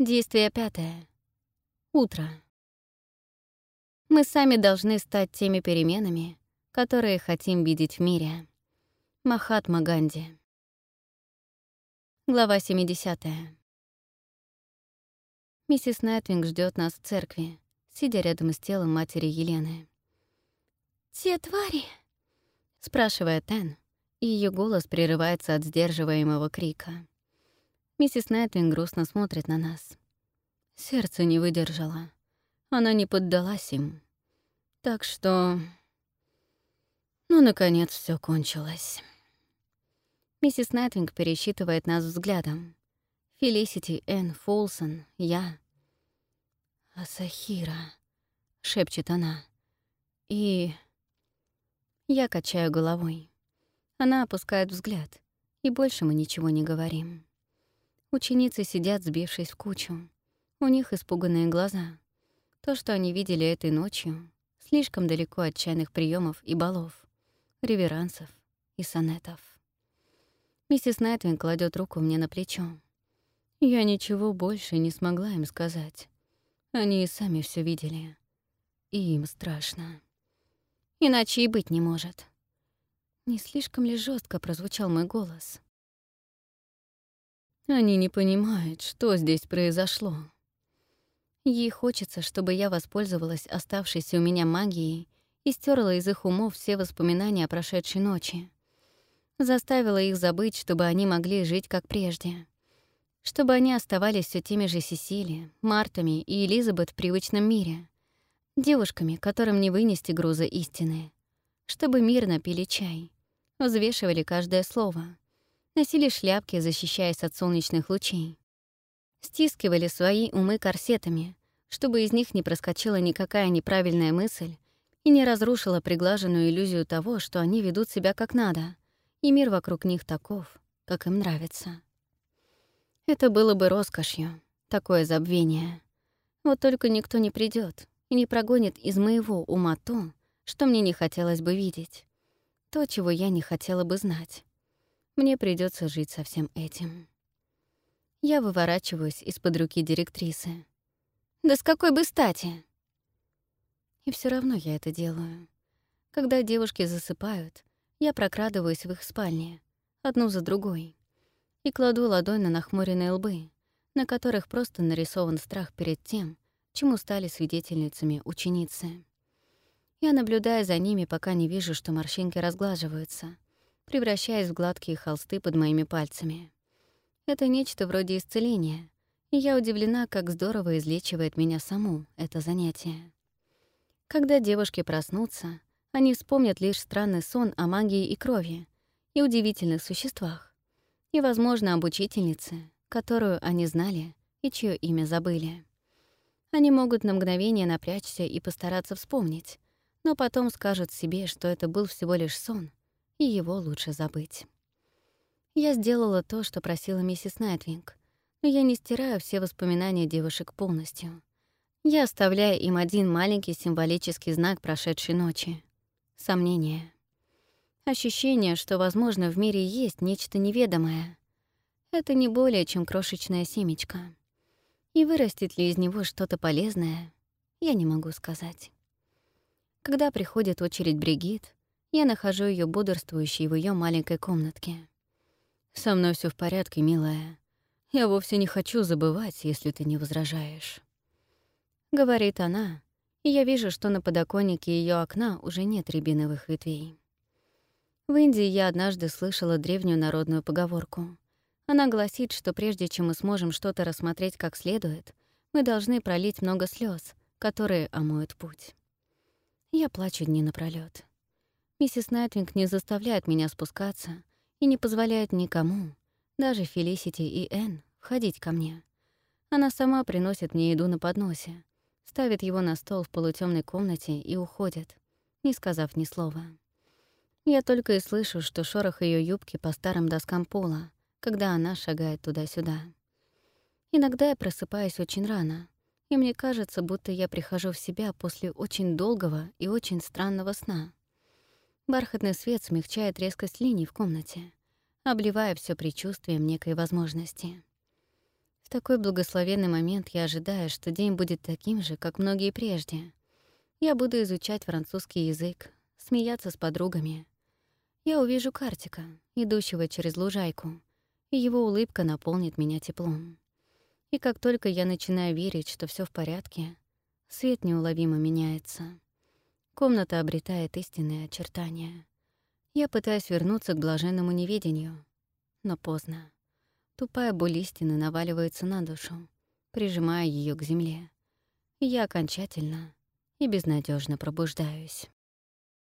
Действие пятое. Утро. Мы сами должны стать теми переменами, которые хотим видеть в мире. Махатма Ганди. Глава 70. Миссис Найтвинг ждет нас в церкви, сидя рядом с телом матери Елены. «Те твари?» — спрашивает Энн, и ее голос прерывается от сдерживаемого крика. Миссис Найтвинг грустно смотрит на нас. Сердце не выдержало. Она не поддалась им. Так что... Ну, наконец, все кончилось. Миссис Найтвинг пересчитывает нас взглядом. Фелисити, Энн, Фолсон, я. «Асахира», — шепчет она. И... Я качаю головой. Она опускает взгляд, и больше мы ничего не говорим. Ученицы сидят, сбившись в кучу. У них испуганные глаза. То, что они видели этой ночью, слишком далеко от чайных приемов и балов, реверансов и сонетов. Миссис Найтвин кладет руку мне на плечо. Я ничего больше не смогла им сказать. Они и сами все видели. И им страшно. Иначе и быть не может. Не слишком ли жестко прозвучал мой голос? Они не понимают, что здесь произошло. Ей хочется, чтобы я воспользовалась оставшейся у меня магией и стерла из их умов все воспоминания о прошедшей ночи. Заставила их забыть, чтобы они могли жить как прежде. Чтобы они оставались все теми же Сесили, Мартами и Элизабет в привычном мире. Девушками, которым не вынести груза истины. Чтобы мирно пили чай, взвешивали каждое слово — носили шляпки, защищаясь от солнечных лучей. Стискивали свои умы корсетами, чтобы из них не проскочила никакая неправильная мысль и не разрушила приглаженную иллюзию того, что они ведут себя как надо, и мир вокруг них таков, как им нравится. Это было бы роскошью, такое забвение. Вот только никто не придет и не прогонит из моего ума то, что мне не хотелось бы видеть, то, чего я не хотела бы знать. Мне придется жить со всем этим. Я выворачиваюсь из-под руки директрисы. «Да с какой бы стати?» И все равно я это делаю. Когда девушки засыпают, я прокрадываюсь в их спальне, одну за другой, и кладу ладонь на нахмуренные лбы, на которых просто нарисован страх перед тем, чему стали свидетельницами ученицы. Я наблюдаю за ними, пока не вижу, что морщинки разглаживаются, превращаясь в гладкие холсты под моими пальцами. Это нечто вроде исцеления, и я удивлена, как здорово излечивает меня саму это занятие. Когда девушки проснутся, они вспомнят лишь странный сон о магии и крови и удивительных существах, и, возможно, об учительнице, которую они знали и чье имя забыли. Они могут на мгновение напрячься и постараться вспомнить, но потом скажут себе, что это был всего лишь сон — и его лучше забыть. Я сделала то, что просила миссис Найтвинг, но я не стираю все воспоминания девушек полностью. Я оставляю им один маленький символический знак прошедшей ночи — сомнение. Ощущение, что, возможно, в мире есть нечто неведомое. Это не более, чем крошечная семечко. И вырастет ли из него что-то полезное, я не могу сказать. Когда приходит очередь Бригит, я нахожу ее бодрствующей в ее маленькой комнатке. «Со мной все в порядке, милая. Я вовсе не хочу забывать, если ты не возражаешь». Говорит она, и я вижу, что на подоконнике ее окна уже нет рябиновых ветвей. В Индии я однажды слышала древнюю народную поговорку. Она гласит, что прежде чем мы сможем что-то рассмотреть как следует, мы должны пролить много слез, которые омоют путь. Я плачу дни напролёт. Миссис Найтвинг не заставляет меня спускаться и не позволяет никому, даже Фелисити и Энн, входить ко мне. Она сама приносит мне еду на подносе, ставит его на стол в полутемной комнате и уходит, не сказав ни слова. Я только и слышу, что шорох ее юбки по старым доскам пола, когда она шагает туда-сюда. Иногда я просыпаюсь очень рано, и мне кажется, будто я прихожу в себя после очень долгого и очень странного сна. Бархатный свет смягчает резкость линий в комнате, обливая все предчувствием некой возможности. В такой благословенный момент я ожидаю, что день будет таким же, как многие прежде. Я буду изучать французский язык, смеяться с подругами. Я увижу Картика, идущего через лужайку, и его улыбка наполнит меня теплом. И как только я начинаю верить, что все в порядке, свет неуловимо меняется. Комната обретает истинные очертания. Я пытаюсь вернуться к блаженному неведению, но поздно. Тупая боль истины наваливается на душу, прижимая ее к земле. Я окончательно и безнадежно пробуждаюсь.